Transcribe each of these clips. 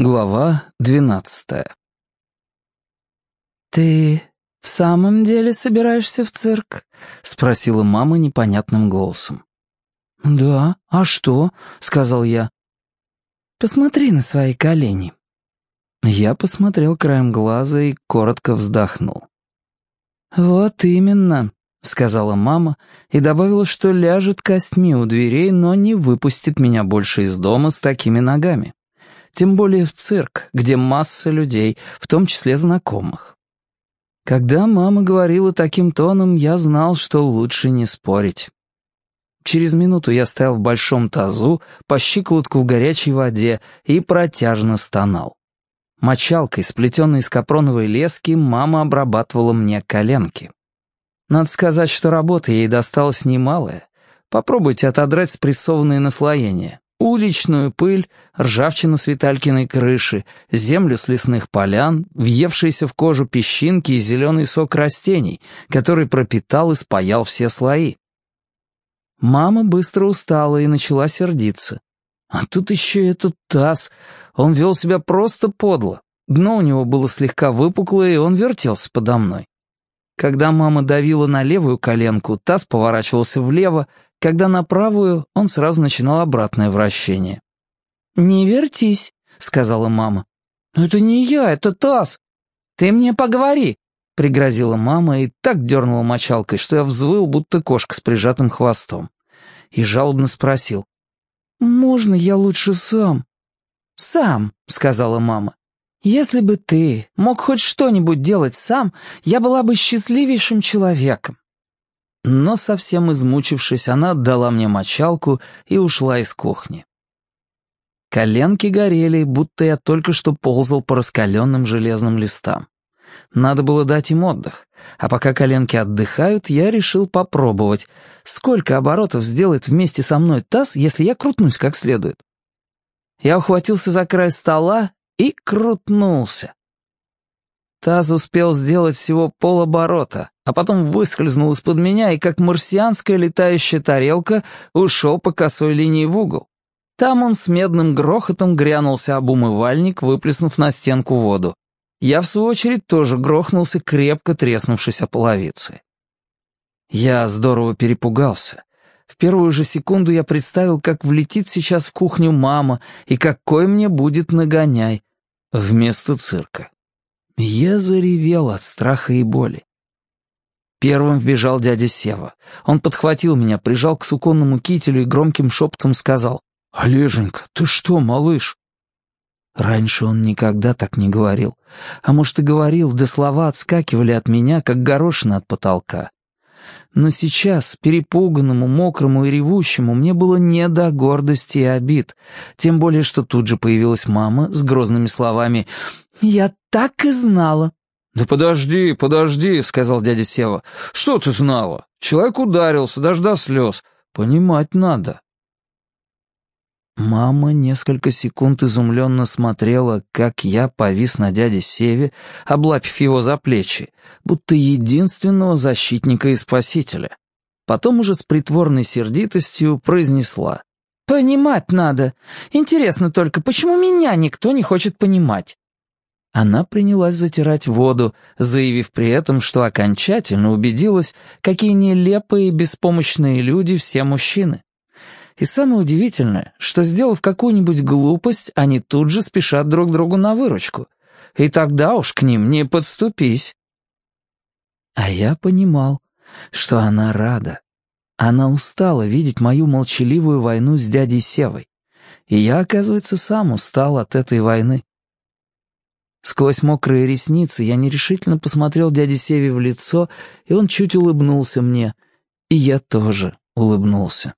Глава двенадцатая «Ты в самом деле собираешься в цирк?» — спросила мама непонятным голосом. «Да, а что?» — сказал я. «Посмотри на свои колени». Я посмотрел краем глаза и коротко вздохнул. «Вот именно», — сказала мама и добавила, что ляжет костьми у дверей, но не выпустит меня больше из дома с такими ногами тем более в цирк, где масса людей, в том числе знакомых. Когда мама говорила таким тоном, я знал, что лучше не спорить. Через минуту я стоял в большом тазу, по щиколотку в горячей воде и протяжно стонал. Мочалкой, сплетенной из капроновой лески, мама обрабатывала мне коленки. Надо сказать, что работа ей досталась немалая. Попробуйте отодрать спрессованные наслоения. Уличную пыль, ржавчину с Виталькиной крыши, землю с лесных полян, въевшиеся в кожу песчинки и зеленый сок растений, который пропитал и спаял все слои. Мама быстро устала и начала сердиться. А тут еще этот таз. Он вел себя просто подло. Дно у него было слегка выпуклое, и он вертелся подо мной. Когда мама давила на левую коленку, таз поворачивался влево, когда на правую, он сразу начинал обратное вращение. «Не вертись», — сказала мама. «Это не я, это таз». «Ты мне поговори», — пригрозила мама и так дернула мочалкой, что я взвыл, будто кошка с прижатым хвостом. И жалобно спросил. «Можно я лучше сам?» «Сам», — сказала мама. Если бы ты мог хоть что-нибудь делать сам, я была бы счастливейшим человеком. Но совсем измучившись, она отдала мне мочалку и ушла из кухни. Коленки горели, будто я только что ползал по раскаленным железным листам. Надо было дать им отдых, а пока коленки отдыхают, я решил попробовать, сколько оборотов сделает вместе со мной таз, если я крутнусь как следует. Я ухватился за край стола и крутнулся. Таз успел сделать всего полоборота, а потом выскользнул из-под меня и, как марсианская летающая тарелка, ушел по косой линии в угол. Там он с медным грохотом грянулся об умывальник, выплеснув на стенку воду. Я, в свою очередь, тоже грохнулся, крепко треснувшись о половице. Я здорово перепугался. В первую же секунду я представил, как влетит сейчас в кухню мама и какой мне будет нагоняй вместо цирка. Я заревел от страха и боли. Первым вбежал дядя Сева. Он подхватил меня, прижал к суконному кителю и громким шепотом сказал «Олеженька, ты что, малыш?» Раньше он никогда так не говорил. А может, и говорил, да слова отскакивали от меня, как горошины от потолка. Но сейчас, перепуганному, мокрому и ревущему, мне было не до гордости и обид. Тем более, что тут же появилась мама с грозными словами «Я так и знала». «Да подожди, подожди», — сказал дядя Сева. «Что ты знала? Человек ударился, даже до слез. Понимать надо». Мама несколько секунд изумленно смотрела, как я повис на дяде Севе, облапив его за плечи, будто единственного защитника и спасителя. Потом уже с притворной сердитостью произнесла. «Понимать надо. Интересно только, почему меня никто не хочет понимать?» Она принялась затирать воду, заявив при этом, что окончательно убедилась, какие нелепые и беспомощные люди все мужчины. И самое удивительное, что, сделав какую-нибудь глупость, они тут же спешат друг другу на выручку. И тогда уж к ним не подступись. А я понимал, что она рада. Она устала видеть мою молчаливую войну с дядей Севой. И я, оказывается, сам устал от этой войны. Сквозь мокрые ресницы я нерешительно посмотрел дяде Севе в лицо, и он чуть улыбнулся мне. И я тоже улыбнулся.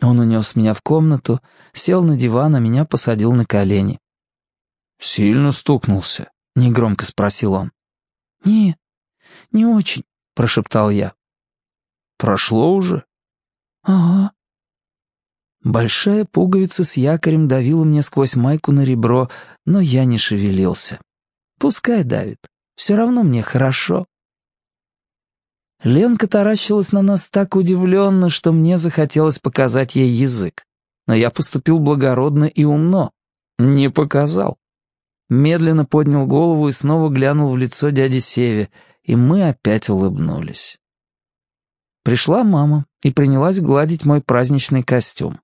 Он унес меня в комнату, сел на диван, а меня посадил на колени. «Сильно стукнулся?» — негромко спросил он. «Не, не очень», — прошептал я. «Прошло уже?» «Ага». Большая пуговица с якорем давила мне сквозь майку на ребро, но я не шевелился. Пускай давит, все равно мне хорошо. Ленка таращилась на нас так удивленно, что мне захотелось показать ей язык. Но я поступил благородно и умно. Не показал. Медленно поднял голову и снова глянул в лицо дяди Севе, и мы опять улыбнулись. Пришла мама и принялась гладить мой праздничный костюм.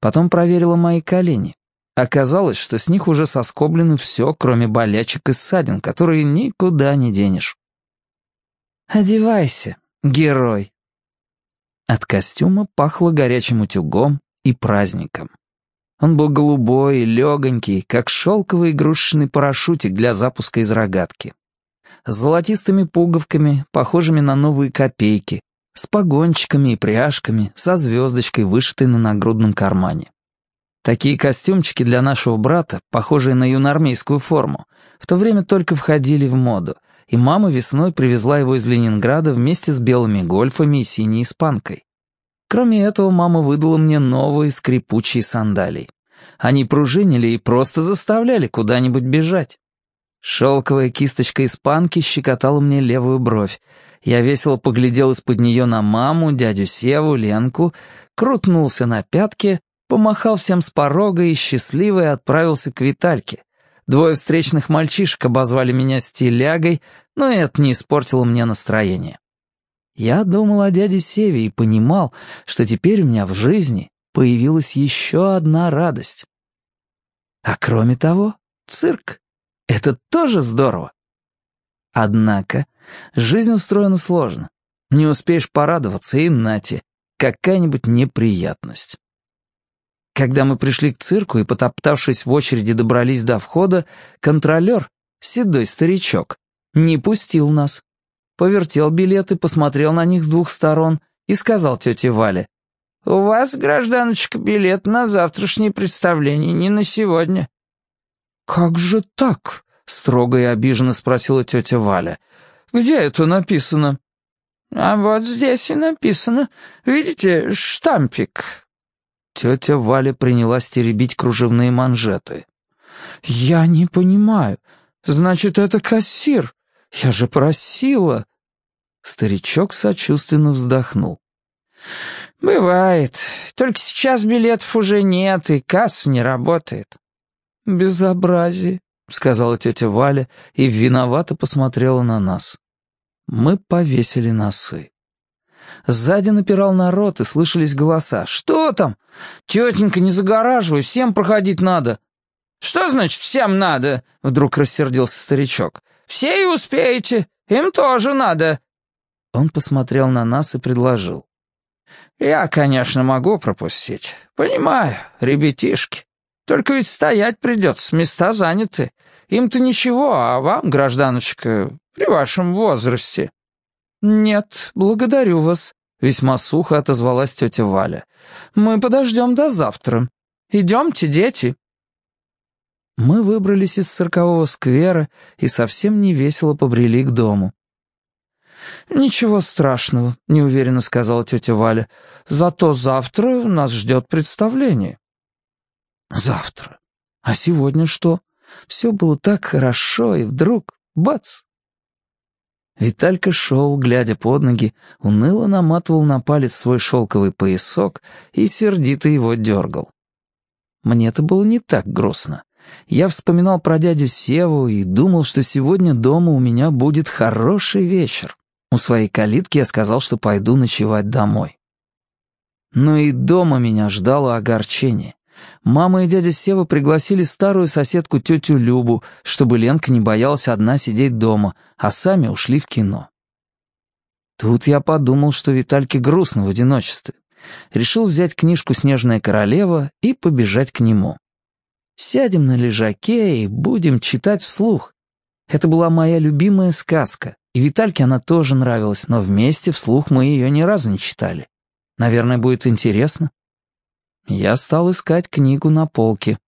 Потом проверила мои колени. Оказалось, что с них уже соскоблено все, кроме болячек и ссадин, которые никуда не денешь. «Одевайся, герой!» От костюма пахло горячим утюгом и праздником. Он был голубой и легонький, как шелковый игрушечный парашютик для запуска из рогатки. С золотистыми пуговками, похожими на новые копейки, с погончиками и пряжками, со звездочкой, вышитой на нагрудном кармане. Такие костюмчики для нашего брата, похожие на юноармейскую форму, в то время только входили в моду, и мама весной привезла его из Ленинграда вместе с белыми гольфами и синей испанкой. Кроме этого, мама выдала мне новые скрипучие сандалии. Они пружинили и просто заставляли куда-нибудь бежать. Шелковая кисточка испанки щекотала мне левую бровь. Я весело поглядел из-под нее на маму, дядю Севу, Ленку, крутнулся на пятки помахал всем с порога и счастливый отправился к Витальке. Двое встречных мальчишек обозвали меня стилягой, но это не испортило мне настроение. Я думал о дяде Севе и понимал, что теперь у меня в жизни появилась еще одна радость. А кроме того, цирк. Это тоже здорово. Однако, жизнь устроена сложно. Не успеешь порадоваться, и нате, какая-нибудь неприятность. Когда мы пришли к цирку и, потоптавшись в очереди, добрались до входа, контролер, седой старичок, не пустил нас. Повертел билеты, посмотрел на них с двух сторон и сказал тете Вале, «У вас, гражданочка, билет на завтрашнее представление, не на сегодня». «Как же так?» — строго и обиженно спросила тетя Валя. «Где это написано?» «А вот здесь и написано. Видите, штампик. Тетя Валя принялась теребить кружевные манжеты. «Я не понимаю. Значит, это кассир. Я же просила». Старичок сочувственно вздохнул. «Бывает. Только сейчас билетов уже нет, и касса не работает». «Безобразие», — сказала тетя Валя и виновато посмотрела на нас. Мы повесили носы. Сзади напирал народ, и слышались голоса. «Что там? Тетенька, не загораживай, всем проходить надо». «Что значит «всем надо»?» — вдруг рассердился старичок. «Все и успеете, им тоже надо». Он посмотрел на нас и предложил. «Я, конечно, могу пропустить. Понимаю, ребятишки. Только ведь стоять придется, места заняты. Им-то ничего, а вам, гражданочка, при вашем возрасте». «Нет, благодарю вас», — весьма сухо отозвалась тетя Валя. «Мы подождем до завтра. Идемте, дети». Мы выбрались из циркового сквера и совсем не весело побрели к дому. «Ничего страшного», — неуверенно сказала тетя Валя. «Зато завтра нас ждет представление». «Завтра? А сегодня что? Все было так хорошо, и вдруг — бац!» Виталька шел, глядя под ноги, уныло наматывал на палец свой шелковый поясок и сердито его дергал. Мне это было не так грустно. Я вспоминал про дядю Севу и думал, что сегодня дома у меня будет хороший вечер. У своей калитки я сказал, что пойду ночевать домой. Но и дома меня ждало огорчение. Мама и дядя Сева пригласили старую соседку тетю Любу, чтобы Ленка не боялась одна сидеть дома, а сами ушли в кино. Тут я подумал, что Витальке грустно в одиночестве. Решил взять книжку «Снежная королева» и побежать к нему. Сядем на лежаке и будем читать вслух. Это была моя любимая сказка, и Витальке она тоже нравилась, но вместе вслух мы ее ни разу не читали. Наверное, будет интересно. Я стал искать книгу на полке.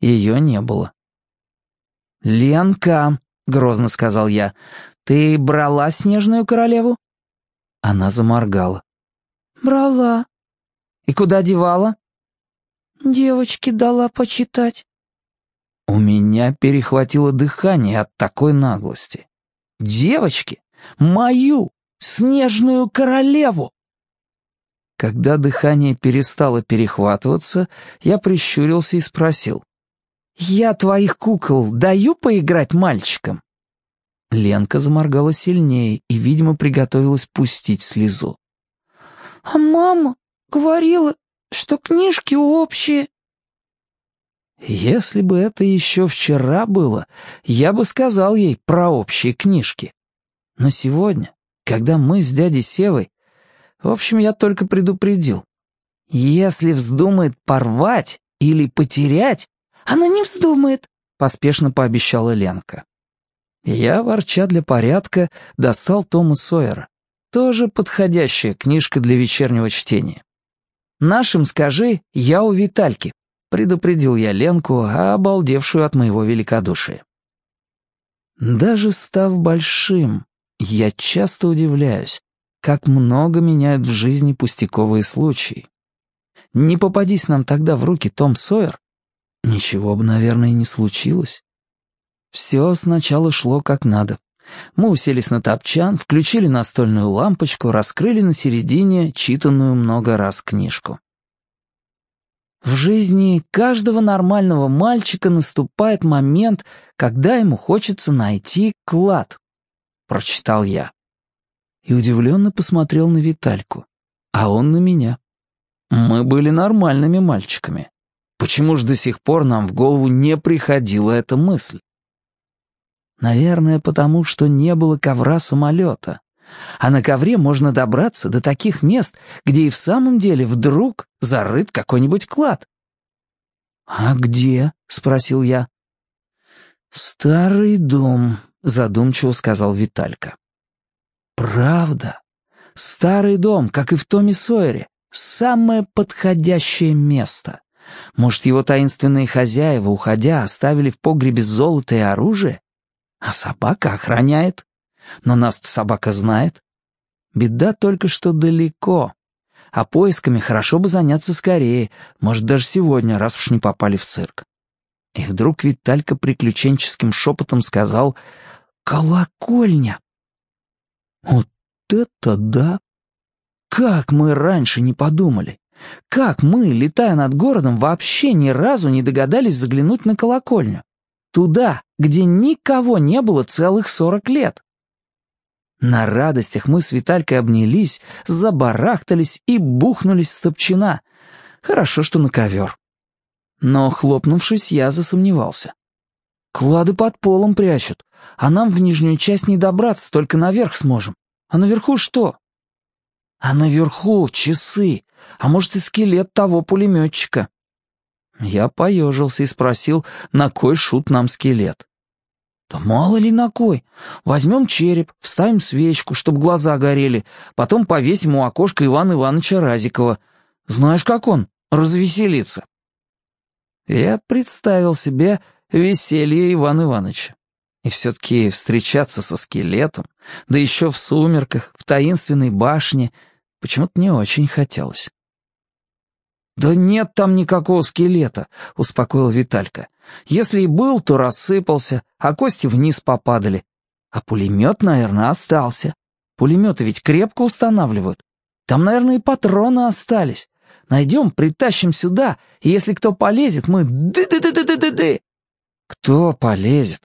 Ее не было. «Ленка», — грозно сказал я, — «ты брала снежную королеву?» Она заморгала. «Брала». «И куда девала?» «Девочке дала почитать». У меня перехватило дыхание от такой наглости. «Девочке? Мою! Снежную королеву!» Когда дыхание перестало перехватываться, я прищурился и спросил. я твоих кукол даю поиграть мальчикам?» Ленка заморгала сильнее и, видимо, приготовилась пустить слезу. «А мама говорила, что книжки общие». Если бы это еще вчера было, я бы сказал ей про общие книжки. Но сегодня, когда мы с дядей Севой... В общем, я только предупредил. Если вздумает порвать или потерять... Она не вздумает, поспешно пообещала Ленка. Я, ворча для порядка, достал Тома Сойера. Тоже подходящая книжка для вечернего чтения. «Нашим скажи, я у Витальки», — предупредил я Ленку, обалдевшую от моего великодушия. Даже став большим, я часто удивляюсь, как много меняют в жизни пустяковые случаи. Не попадись нам тогда в руки Том Сойер, ничего бы, наверное, не случилось. Все сначала шло как надо. Мы уселись на топчан, включили настольную лампочку, раскрыли на середине читанную много раз книжку. В жизни каждого нормального мальчика наступает момент, когда ему хочется найти клад, прочитал я. И удивленно посмотрел на Витальку, а он на меня. Мы были нормальными мальчиками. Почему же до сих пор нам в голову не приходила эта мысль? Наверное, потому что не было ковра-самолета. А на ковре можно добраться до таких мест, где и в самом деле вдруг зарыт какой-нибудь клад. «А где?» — спросил я. «Старый дом», — задумчиво сказал Виталька. «Правда. Старый дом, как и в Томе Сойере, самое подходящее место. Может, его таинственные хозяева, уходя, оставили в погребе золото и оружие? А собака охраняет. Но нас собака знает. Беда только что далеко. А поисками хорошо бы заняться скорее, может, даже сегодня, раз уж не попали в цирк. И вдруг Виталька приключенческим шепотом сказал «Колокольня!» Вот это да! Как мы раньше не подумали! Как мы, летая над городом, вообще ни разу не догадались заглянуть на колокольню? Туда, где никого не было целых сорок лет. На радостях мы с Виталькой обнялись, забарахтались и бухнулись с топчина. Хорошо, что на ковер. Но, хлопнувшись, я засомневался. Клады под полом прячут, а нам в нижнюю часть не добраться, только наверх сможем. А наверху что? А наверху часы, а может и скелет того пулеметчика. Я поежился и спросил, на кой шут нам скелет. «Да мало ли на кой. Возьмем череп, вставим свечку, чтобы глаза горели, потом повесим у окошка Ивана Ивановича Разикова. Знаешь, как он? Развеселится». Я представил себе веселье Ивана Ивановича. И все-таки встречаться со скелетом, да еще в сумерках, в таинственной башне, почему-то не очень хотелось. «Да нет там никакого скелета», — успокоил Виталька. «Если и был, то рассыпался, а кости вниз попадали. А пулемет, наверное, остался. Пулеметы ведь крепко устанавливают. Там, наверное, и патроны остались. Найдем, притащим сюда, и если кто полезет, мы ды-ды-ды-ды-ды-ды». «Кто полезет?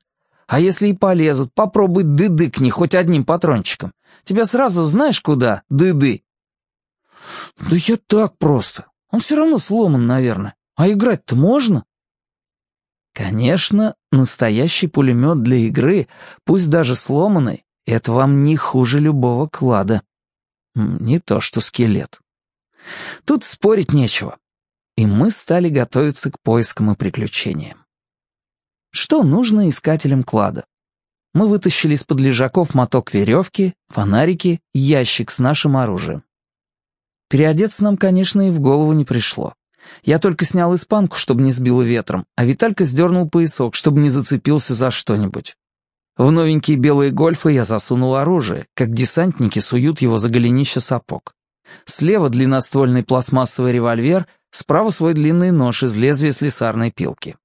А если и полезут, попробуй дыдыкни хоть одним патрончиком. Тебя сразу знаешь куда, дыды?» «Да я так просто. Он все равно сломан, наверное. А играть-то можно?» Конечно, настоящий пулемет для игры, пусть даже сломанный, это вам не хуже любого клада. Не то что скелет. Тут спорить нечего. И мы стали готовиться к поискам и приключениям. Что нужно искателям клада? Мы вытащили из-под лежаков моток веревки, фонарики, ящик с нашим оружием. Переодеться нам, конечно, и в голову не пришло. Я только снял испанку, чтобы не сбило ветром, а Виталька сдернул поясок, чтобы не зацепился за что-нибудь. В новенькие белые гольфы я засунул оружие, как десантники суют его за голенище сапог. Слева длинноствольный пластмассовый револьвер, справа свой длинный нож из лезвия слесарной пилки.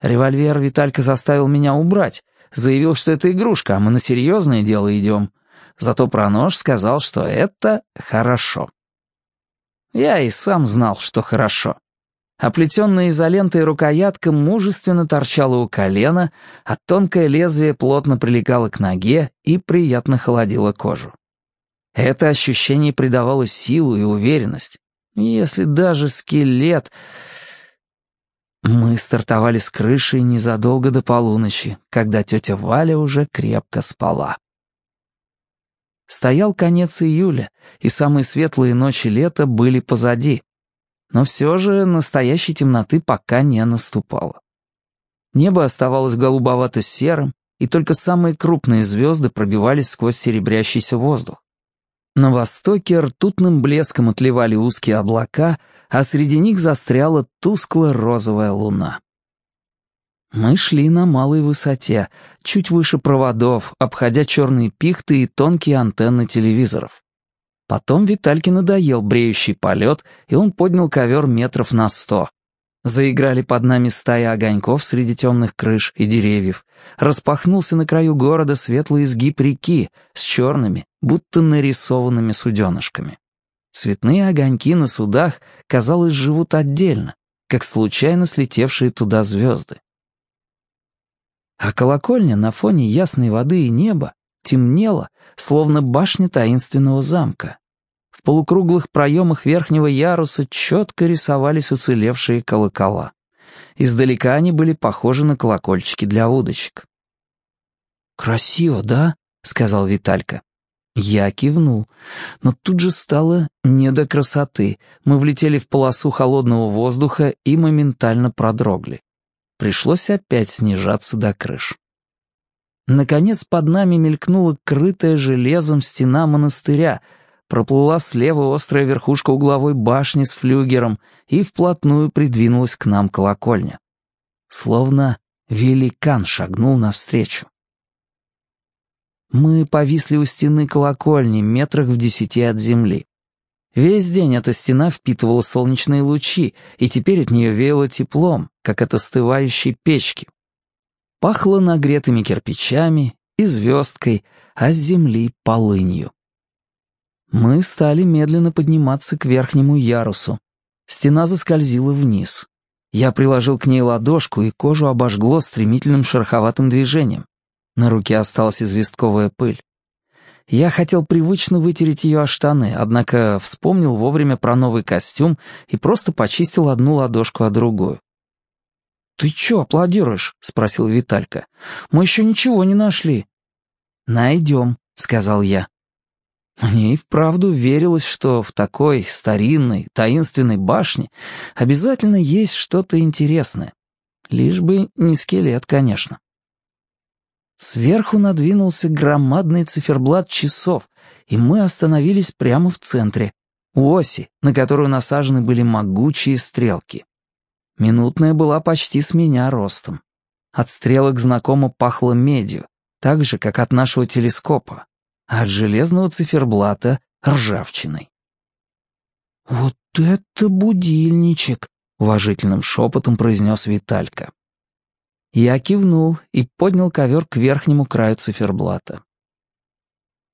Револьвер Виталька заставил меня убрать, заявил, что это игрушка, а мы на серьезное дело идем. Зато про нож сказал, что это хорошо. Я и сам знал, что хорошо. Оплетенная изолентой рукоятка мужественно торчала у колена, а тонкое лезвие плотно прилегало к ноге и приятно холодило кожу. Это ощущение придавало силу и уверенность. Если даже скелет... Мы стартовали с крыши незадолго до полуночи, когда тетя Валя уже крепко спала. Стоял конец июля, и самые светлые ночи лета были позади. Но все же настоящей темноты пока не наступало. Небо оставалось голубовато-серым, и только самые крупные звезды пробивались сквозь серебрящийся воздух. На востоке ртутным блеском отливали узкие облака, а среди них застряла тускло-розовая луна. Мы шли на малой высоте, чуть выше проводов, обходя черные пихты и тонкие антенны телевизоров. Потом Витальке надоел бреющий полет, и он поднял ковер метров на сто. Заиграли под нами стаи огоньков среди темных крыш и деревьев. Распахнулся на краю города светлый изгиб реки с черными, будто нарисованными суденышками. Цветные огоньки на судах, казалось, живут отдельно, как случайно слетевшие туда звезды. А колокольня на фоне ясной воды и неба темнела, словно башня таинственного замка. В полукруглых проемах верхнего яруса четко рисовались уцелевшие колокола. Издалека они были похожи на колокольчики для удочек. «Красиво, да?» — сказал Виталька. Я кивнул, но тут же стало не до красоты. Мы влетели в полосу холодного воздуха и моментально продрогли. Пришлось опять снижаться до крыш. Наконец под нами мелькнула крытая железом стена монастыря, проплыла слева острая верхушка угловой башни с флюгером и вплотную придвинулась к нам колокольня. Словно великан шагнул навстречу. Мы повисли у стены колокольни метрах в десяти от земли. Весь день эта стена впитывала солнечные лучи, и теперь от нее веяло теплом, как от остывающей печки. Пахло нагретыми кирпичами и звездкой, а с земли — полынью. Мы стали медленно подниматься к верхнему ярусу. Стена заскользила вниз. Я приложил к ней ладошку, и кожу обожгло стремительным шероховатым движением. На руке осталась известковая пыль. Я хотел привычно вытереть ее о штаны, однако вспомнил вовремя про новый костюм и просто почистил одну ладошку, а другую. «Ты чё аплодируешь?» — спросил Виталька. «Мы еще ничего не нашли». «Найдем», — сказал я. Мне и вправду верилось, что в такой старинной, таинственной башне обязательно есть что-то интересное. Лишь бы не скелет, конечно. Сверху надвинулся громадный циферблат часов, и мы остановились прямо в центре, у оси, на которую насажены были могучие стрелки. Минутная была почти с меня ростом. От стрелок знакомо пахло медью, так же, как от нашего телескопа, а от железного циферблата — ржавчиной. «Вот это будильничек!» — уважительным шепотом произнес Виталька. Я кивнул и поднял ковер к верхнему краю циферблата.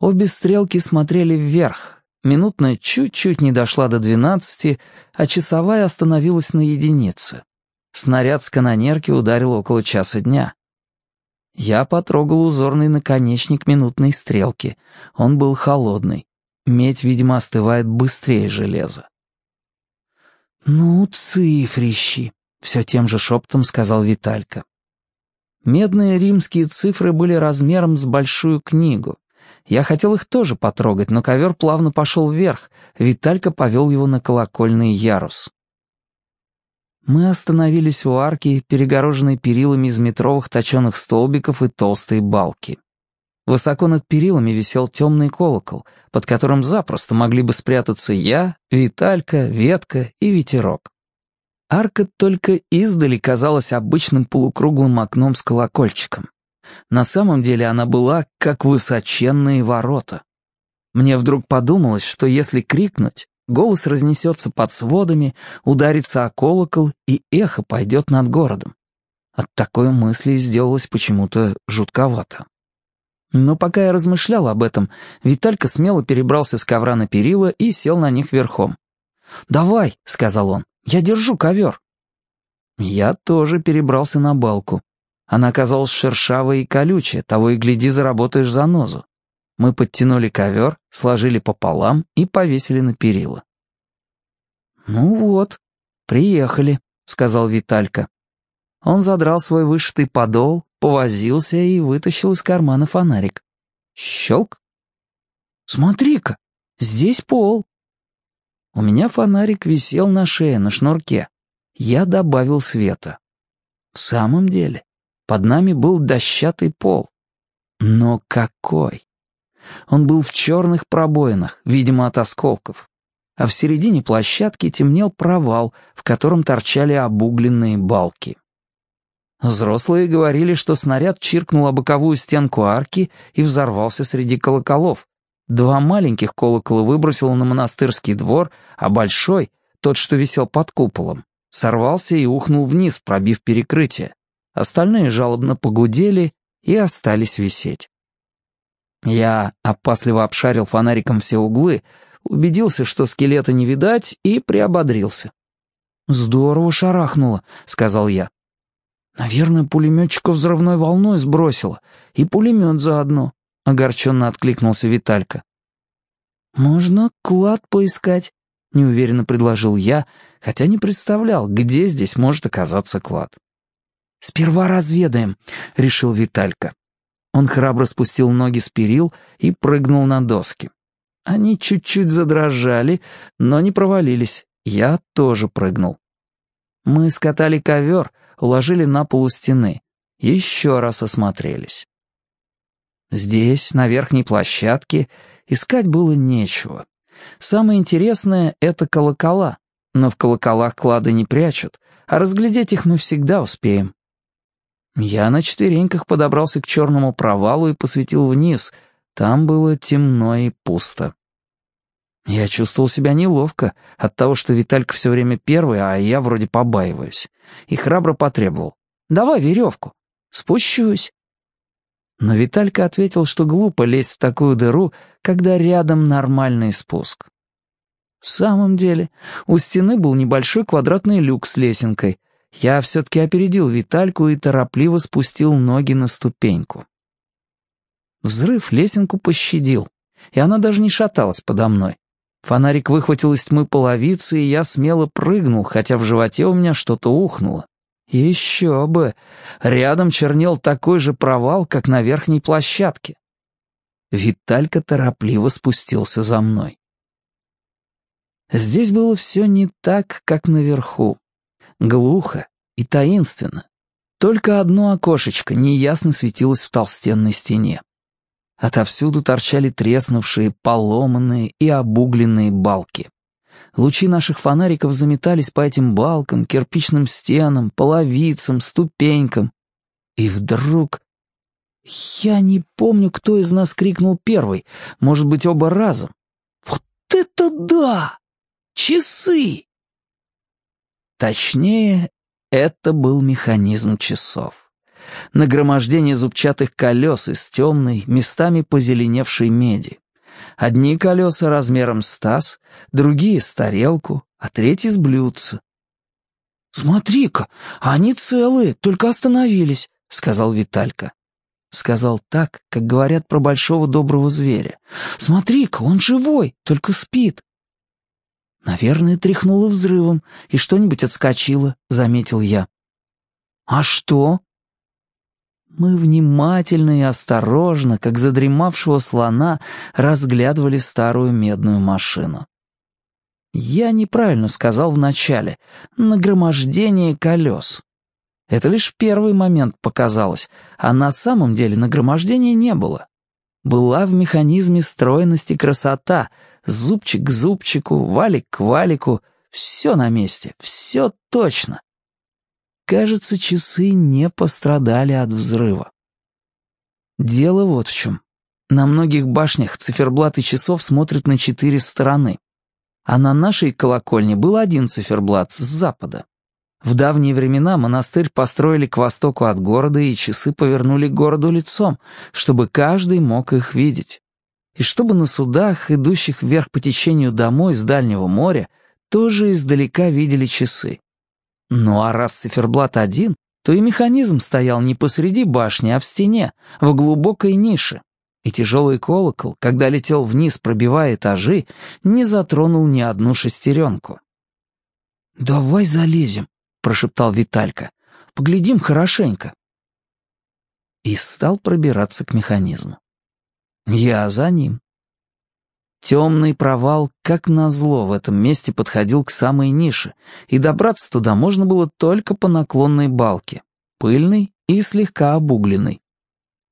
Обе стрелки смотрели вверх. Минутная чуть-чуть не дошла до двенадцати, а часовая остановилась на единице. Снаряд с канонерки ударил около часа дня. Я потрогал узорный наконечник минутной стрелки. Он был холодный. Медь, видимо, остывает быстрее железа. «Ну, цифрищи», — все тем же шептом сказал Виталька. Медные римские цифры были размером с большую книгу. Я хотел их тоже потрогать, но ковер плавно пошел вверх, Виталька повел его на колокольный ярус. Мы остановились у арки, перегороженной перилами из метровых точеных столбиков и толстой балки. Высоко над перилами висел темный колокол, под которым запросто могли бы спрятаться я, Виталька, Ветка и Ветерок. Арка только издали казалась обычным полукруглым окном с колокольчиком. На самом деле она была как высоченные ворота. Мне вдруг подумалось, что если крикнуть, голос разнесется под сводами, ударится о колокол, и эхо пойдет над городом. От такой мысли сделалось почему-то жутковато. Но пока я размышлял об этом, Виталька смело перебрался с ковра на перила и сел на них верхом. «Давай», — сказал он, я держу ковер». Я тоже перебрался на балку. Она оказалась шершавой и колючая, того и гляди, заработаешь за нозу. Мы подтянули ковер, сложили пополам и повесили на перила. «Ну вот, приехали», — сказал Виталька. Он задрал свой вышитый подол, повозился и вытащил из кармана фонарик. Щелк. «Смотри-ка, здесь пол». У меня фонарик висел на шее, на шнурке. Я добавил света. В самом деле, под нами был дощатый пол. Но какой! Он был в черных пробоинах, видимо, от осколков. А в середине площадки темнел провал, в котором торчали обугленные балки. Взрослые говорили, что снаряд чиркнул о боковую стенку арки и взорвался среди колоколов. Два маленьких колокола выбросило на монастырский двор, а большой, тот, что висел под куполом, сорвался и ухнул вниз, пробив перекрытие. Остальные жалобно погудели и остались висеть. Я опасливо обшарил фонариком все углы, убедился, что скелета не видать, и приободрился. «Здорово шарахнуло», — сказал я. «Наверное, пулеметчика взрывной волной сбросило, и пулемет заодно», — огорченно откликнулся Виталька. «Можно клад поискать», — неуверенно предложил я, хотя не представлял, где здесь может оказаться клад. «Сперва разведаем», — решил Виталька. Он храбро спустил ноги с перил и прыгнул на доски. Они чуть-чуть задрожали, но не провалились. Я тоже прыгнул. Мы скатали ковер, уложили на полу стены. Еще раз осмотрелись. Здесь, на верхней площадке, искать было нечего. Самое интересное — это колокола. Но в колоколах клады не прячут, а разглядеть их мы всегда успеем. Я на четвереньках подобрался к черному провалу и посветил вниз. Там было темно и пусто. Я чувствовал себя неловко от того, что Виталька все время первый, а я вроде побаиваюсь. И храбро потребовал. «Давай веревку. Спущусь». Но Виталька ответил, что глупо лезть в такую дыру, когда рядом нормальный спуск. В самом деле, у стены был небольшой квадратный люк с лесенкой. Я все-таки опередил Витальку и торопливо спустил ноги на ступеньку. Взрыв лесенку пощадил, и она даже не шаталась подо мной. Фонарик выхватил из тьмы половицы, и я смело прыгнул, хотя в животе у меня что-то ухнуло. Еще бы! Рядом чернел такой же провал, как на верхней площадке. Виталька торопливо спустился за мной. Здесь было все не так, как наверху. Глухо и таинственно. Только одно окошечко неясно светилось в толстенной стене. Отовсюду торчали треснувшие, поломанные и обугленные балки. Лучи наших фонариков заметались по этим балкам, кирпичным стенам, половицам, ступенькам. И вдруг... Я не помню, кто из нас крикнул первый, может быть, оба разом. «Вот это да! Часы!» Точнее, это был механизм часов нагромождение зубчатых колес из темной, местами позеленевшей меди. Одни колеса размером с таз, другие — с тарелку, а третьи — с блюдца. «Смотри-ка, они целые, только остановились», — сказал Виталька. Сказал так, как говорят про большого доброго зверя. «Смотри-ка, он живой, только спит». «Наверное, тряхнуло взрывом, и что-нибудь отскочило», — заметил я. «А что?» Мы внимательно и осторожно, как задремавшего слона, разглядывали старую медную машину. Я неправильно сказал вначале. Нагромождение колес. Это лишь первый момент показалось, а на самом деле нагромождения не было. Была в механизме стройность и красота, зубчик к зубчику, валик к валику, все на месте, все точно. Кажется, часы не пострадали от взрыва. Дело вот в чем. На многих башнях циферблаты часов смотрят на четыре стороны. А на нашей колокольне был один циферблат с запада. В давние времена монастырь построили к востоку от города, и часы повернули к городу лицом, чтобы каждый мог их видеть. И чтобы на судах, идущих вверх по течению домой с дальнего моря, тоже издалека видели часы. Ну а раз циферблат один, то и механизм стоял не посреди башни, а в стене, в глубокой нише. И тяжелый колокол, когда летел вниз, пробивая этажи, не затронул ни одну шестеренку. «Давай залезем», — прошептал Виталька. «Поглядим хорошенько». И стал пробираться к механизму. Я за ним. Темный провал, как назло, в этом месте подходил к самой нише, и добраться туда можно было только по наклонной балке, пыльной и слегка обугленной.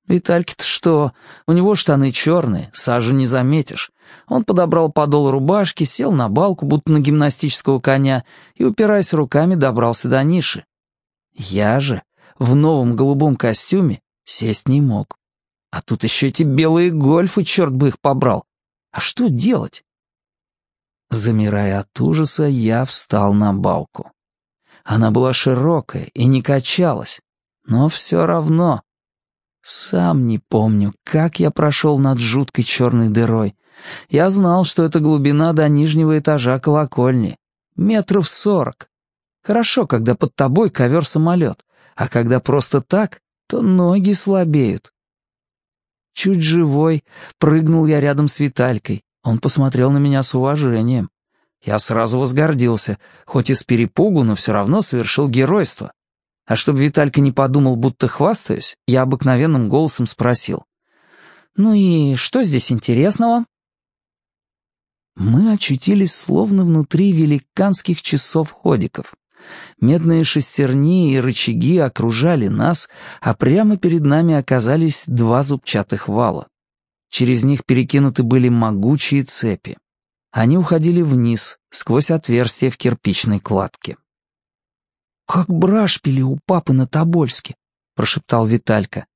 Витальке-то что? У него штаны черные, сажу не заметишь. Он подобрал подол рубашки, сел на балку, будто на гимнастического коня, и, упираясь руками, добрался до ниши. Я же в новом голубом костюме сесть не мог. А тут еще эти белые гольфы, черт бы их побрал. А что делать? Замирая от ужаса, я встал на балку. Она была широкая и не качалась, но все равно. Сам не помню, как я прошел над жуткой черной дырой. Я знал, что это глубина до нижнего этажа колокольни. Метров сорок. Хорошо, когда под тобой ковер-самолет, а когда просто так, то ноги слабеют. Чуть живой, прыгнул я рядом с Виталькой. Он посмотрел на меня с уважением. Я сразу возгордился, хоть и с перепугу, но все равно совершил геройство. А чтобы Виталька не подумал, будто хвастаюсь, я обыкновенным голосом спросил. «Ну и что здесь интересного?» Мы очутились словно внутри великанских часов-ходиков. Медные шестерни и рычаги окружали нас, а прямо перед нами оказались два зубчатых вала. Через них перекинуты были могучие цепи. Они уходили вниз, сквозь отверстия в кирпичной кладке. «Как брашпили у папы на Тобольске», — прошептал Виталька.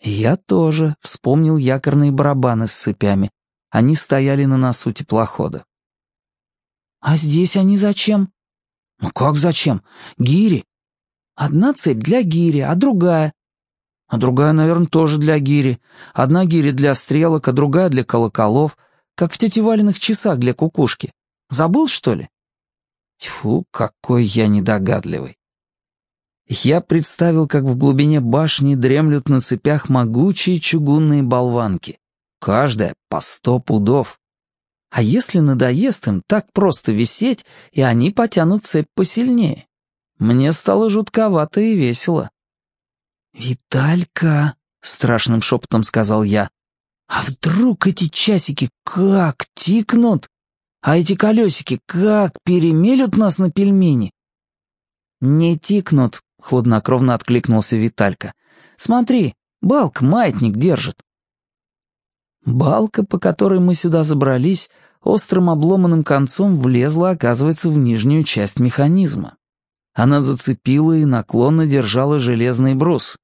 Я тоже вспомнил якорные барабаны с цепями. Они стояли на носу теплохода. «А здесь они зачем?» «Ну как зачем? Гири. Одна цепь для гири, а другая?» «А другая, наверное, тоже для гири. Одна гири для стрелок, а другая для колоколов, как в тетиваленных часах для кукушки. Забыл, что ли?» Тьфу, какой я недогадливый. Я представил, как в глубине башни дремлют на цепях могучие чугунные болванки. Каждая по сто пудов. А если надоест им так просто висеть, и они потянут цепь посильнее? Мне стало жутковато и весело. «Виталька», — страшным шепотом сказал я, — «а вдруг эти часики как тикнут? А эти колесики как перемелют нас на пельмени?» «Не тикнут», — хладнокровно откликнулся Виталька. «Смотри, балк маятник держит». Балка, по которой мы сюда забрались, острым обломанным концом влезла, оказывается, в нижнюю часть механизма. Она зацепила и наклонно держала железный брус.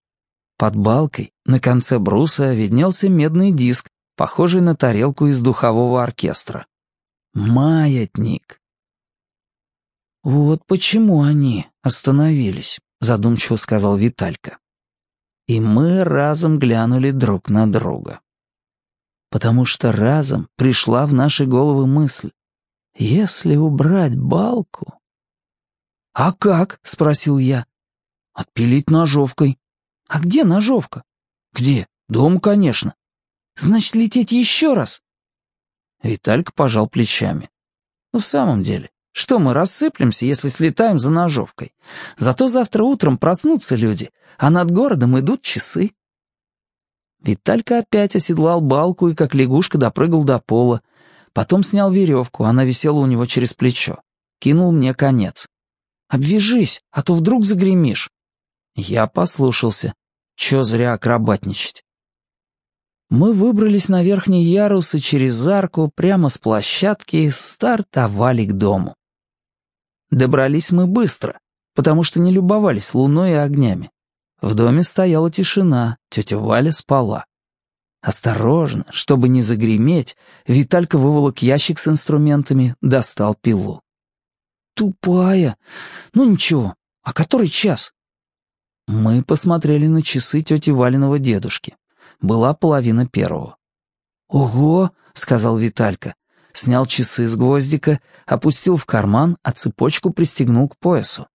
Под балкой, на конце бруса, виднелся медный диск, похожий на тарелку из духового оркестра. Маятник. «Вот почему они остановились», — задумчиво сказал Виталька. И мы разом глянули друг на друга потому что разом пришла в наши головы мысль. Если убрать балку... «А как?» — спросил я. «Отпилить ножовкой». «А где ножовка?» «Где? Дом, конечно». «Значит, лететь еще раз?» Виталька пожал плечами. «Ну, в самом деле, что мы рассыплемся, если слетаем за ножовкой? Зато завтра утром проснутся люди, а над городом идут часы. Виталька опять оседлал балку и как лягушка допрыгал до пола. Потом снял веревку, она висела у него через плечо. Кинул мне конец. «Обвяжись, а то вдруг загремишь». Я послушался. Чё зря акробатничать. Мы выбрались на верхний ярус и через арку прямо с площадки стартовали к дому. Добрались мы быстро, потому что не любовались луной и огнями. В доме стояла тишина, тетя Валя спала. Осторожно, чтобы не загреметь, Виталька выволок ящик с инструментами, достал пилу. «Тупая. Ну ничего, а который час?» Мы посмотрели на часы тети Валиного дедушки. Была половина первого. «Ого!» — сказал Виталька. Снял часы с гвоздика, опустил в карман, а цепочку пристегнул к поясу.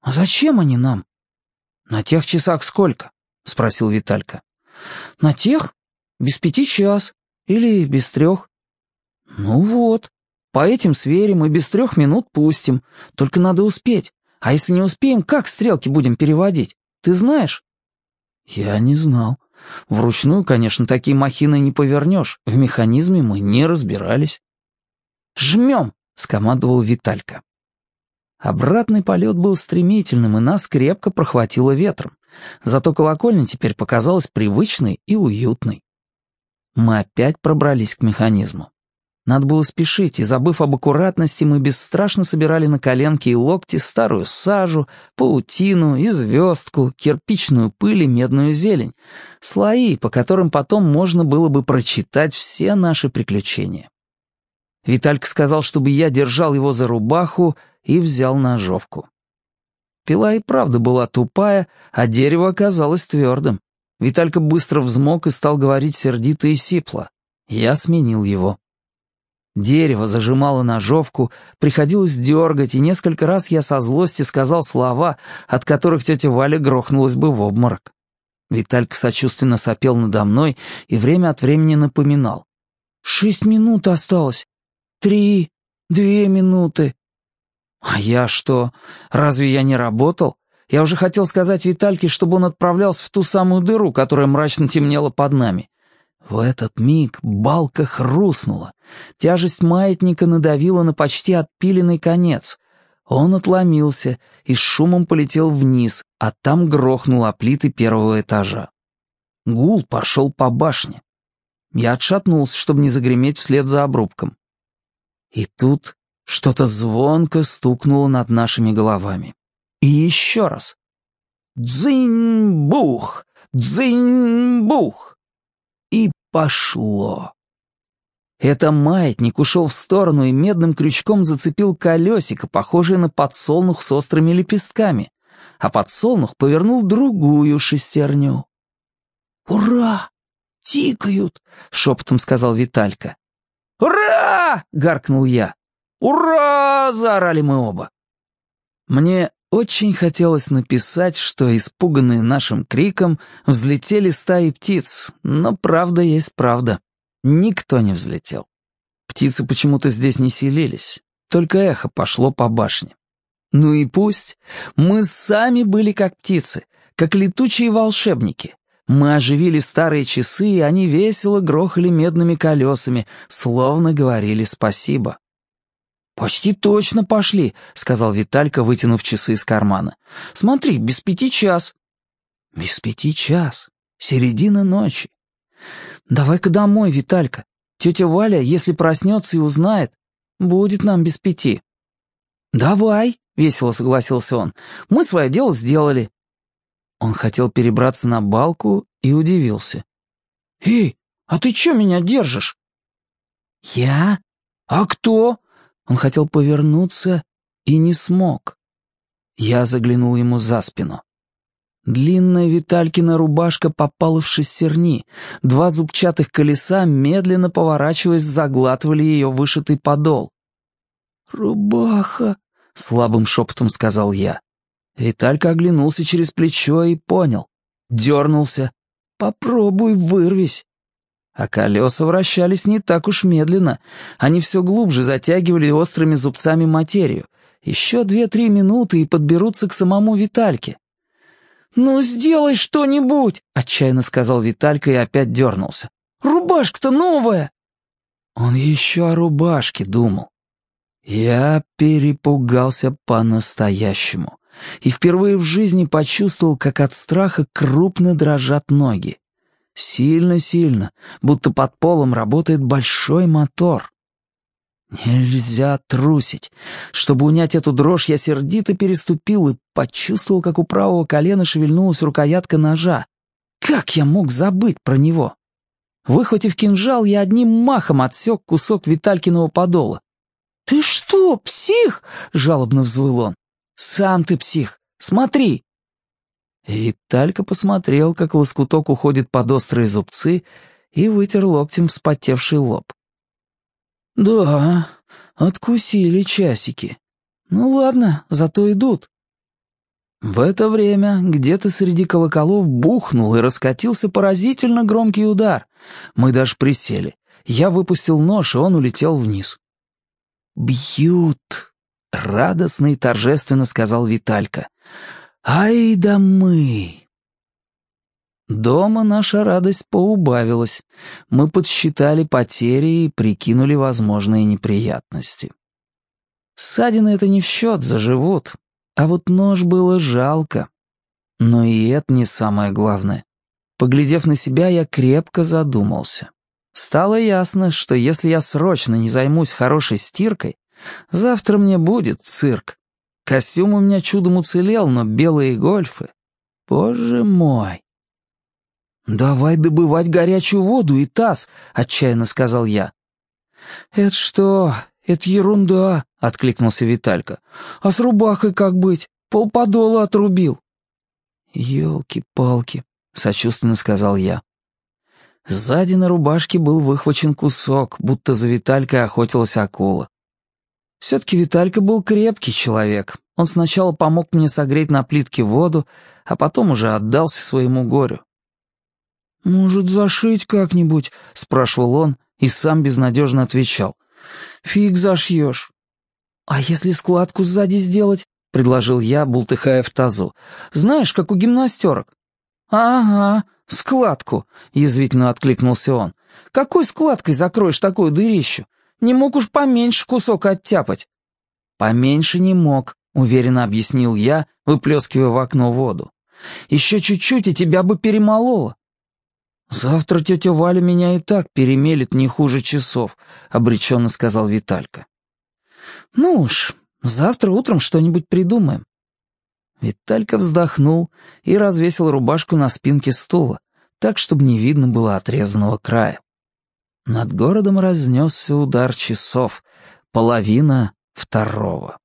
«А зачем они нам?» «На тех часах сколько?» — спросил Виталька. «На тех? Без пяти час. Или без трех». «Ну вот. По этим сверим и без трех минут пустим. Только надо успеть. А если не успеем, как стрелки будем переводить? Ты знаешь?» «Я не знал. Вручную, конечно, такие махины не повернешь. В механизме мы не разбирались». «Жмем!» — скомандовал Виталька. Обратный полет был стремительным, и нас крепко прохватило ветром. Зато колокольня теперь показалась привычной и уютной. Мы опять пробрались к механизму. Надо было спешить, и, забыв об аккуратности, мы бесстрашно собирали на коленки и локти старую сажу, паутину и звездку, кирпичную пыль и медную зелень, слои, по которым потом можно было бы прочитать все наши приключения. Виталька сказал, чтобы я держал его за рубаху и взял ножовку. Пила и правда была тупая, а дерево оказалось твердым. Виталька быстро взмок и стал говорить сердито и сипло. Я сменил его. Дерево зажимало ножовку, приходилось дергать, и несколько раз я со злости сказал слова, от которых тетя Валя грохнулась бы в обморок. Виталька сочувственно сопел надо мной и время от времени напоминал. «Шесть минут осталось. Три, две минуты. А я что? Разве я не работал? Я уже хотел сказать Витальке, чтобы он отправлялся в ту самую дыру, которая мрачно темнела под нами. В этот миг балка хрустнула. Тяжесть маятника надавила на почти отпиленный конец. Он отломился и с шумом полетел вниз, а там грохнул плиты первого этажа. Гул пошел по башне. Я отшатнулся, чтобы не загреметь вслед за обрубком. И тут что-то звонко стукнуло над нашими головами. И еще раз. Дзынь-бух! Дзынь-бух! И пошло. Это маятник ушел в сторону и медным крючком зацепил колесико, похожее на подсолнух с острыми лепестками, а подсолнух повернул другую шестерню. «Ура! Тикают!» — шепотом сказал Виталька. «Ура!» — гаркнул я. «Ура!» — заорали мы оба. Мне очень хотелось написать, что, испуганные нашим криком, взлетели стаи птиц, но правда есть правда. Никто не взлетел. Птицы почему-то здесь не селились, только эхо пошло по башне. Ну и пусть. Мы сами были как птицы, как летучие волшебники. Мы оживили старые часы, и они весело грохали медными колесами, словно говорили спасибо. «Почти точно пошли», — сказал Виталька, вытянув часы из кармана. «Смотри, без пяти час». «Без пяти час. Середина ночи. Давай-ка домой, Виталька. Тетя Валя, если проснется и узнает, будет нам без пяти». «Давай», — весело согласился он. «Мы свое дело сделали». Он хотел перебраться на балку и удивился. «Эй, а ты чё меня держишь?» «Я? А кто?» Он хотел повернуться и не смог. Я заглянул ему за спину. Длинная Виталькина рубашка попала в шестерни. Два зубчатых колеса, медленно поворачиваясь, заглатывали ее вышитый подол. «Рубаха!» — слабым шепотом сказал я. Виталька оглянулся через плечо и понял. Дернулся. «Попробуй, вырвись!» А колеса вращались не так уж медленно. Они все глубже затягивали острыми зубцами материю. Еще две-три минуты и подберутся к самому Витальке. «Ну, сделай что-нибудь!» — отчаянно сказал Виталька и опять дернулся. «Рубашка-то новая!» Он еще о рубашке думал. Я перепугался по-настоящему и впервые в жизни почувствовал, как от страха крупно дрожат ноги. Сильно-сильно, будто под полом работает большой мотор. Нельзя трусить. Чтобы унять эту дрожь, я сердито переступил и почувствовал, как у правого колена шевельнулась рукоятка ножа. Как я мог забыть про него? Выхватив кинжал, я одним махом отсек кусок Виталькиного подола. «Ты что, псих?» — жалобно взвыл он. «Сам ты псих. Смотри!» Виталька посмотрел, как лоскуток уходит под острые зубцы, и вытер локтем вспотевший лоб. «Да, откусили часики. Ну ладно, зато идут». В это время где-то среди колоколов бухнул и раскатился поразительно громкий удар. Мы даже присели. Я выпустил нож, и он улетел вниз. «Бьют!» — радостно и торжественно сказал Виталька. «Ай да мы!» Дома наша радость поубавилась. Мы подсчитали потери и прикинули возможные неприятности. Ссадины это не в счет, заживут. А вот нож было жалко. Но и это не самое главное. Поглядев на себя, я крепко задумался. Стало ясно, что если я срочно не займусь хорошей стиркой, завтра мне будет цирк. Костюм у меня чудом уцелел, но белые гольфы... Боже мой! «Давай добывать горячую воду и таз», — отчаянно сказал я. «Это что? Это ерунда», — откликнулся Виталька. «А с рубахой как быть? Полподола отрубил». «Елки-палки», — сочувственно сказал я. Сзади на рубашке был выхвачен кусок, будто за Виталькой охотилась акула. Все-таки Виталька был крепкий человек. Он сначала помог мне согреть на плитке воду, а потом уже отдался своему горю. «Может, зашить как-нибудь?» — спрашивал он и сам безнадежно отвечал. «Фиг зашьешь». «А если складку сзади сделать?» — предложил я, бултыхая в тазу. «Знаешь, как у гимнастерок». «Ага, складку», — язвительно откликнулся он. «Какой складкой закроешь такую дырищу? Не мог уж поменьше кусок оттяпать». «Поменьше не мог», — уверенно объяснил я, выплескивая в окно воду. «Еще чуть-чуть, и тебя бы перемололо. «Завтра тетя Валя меня и так перемелет не хуже часов», — обреченно сказал Виталька. «Ну уж, завтра утром что-нибудь придумаем». Виталька вздохнул и развесил рубашку на спинке стула, так, чтобы не видно было отрезанного края. Над городом разнесся удар часов, половина второго.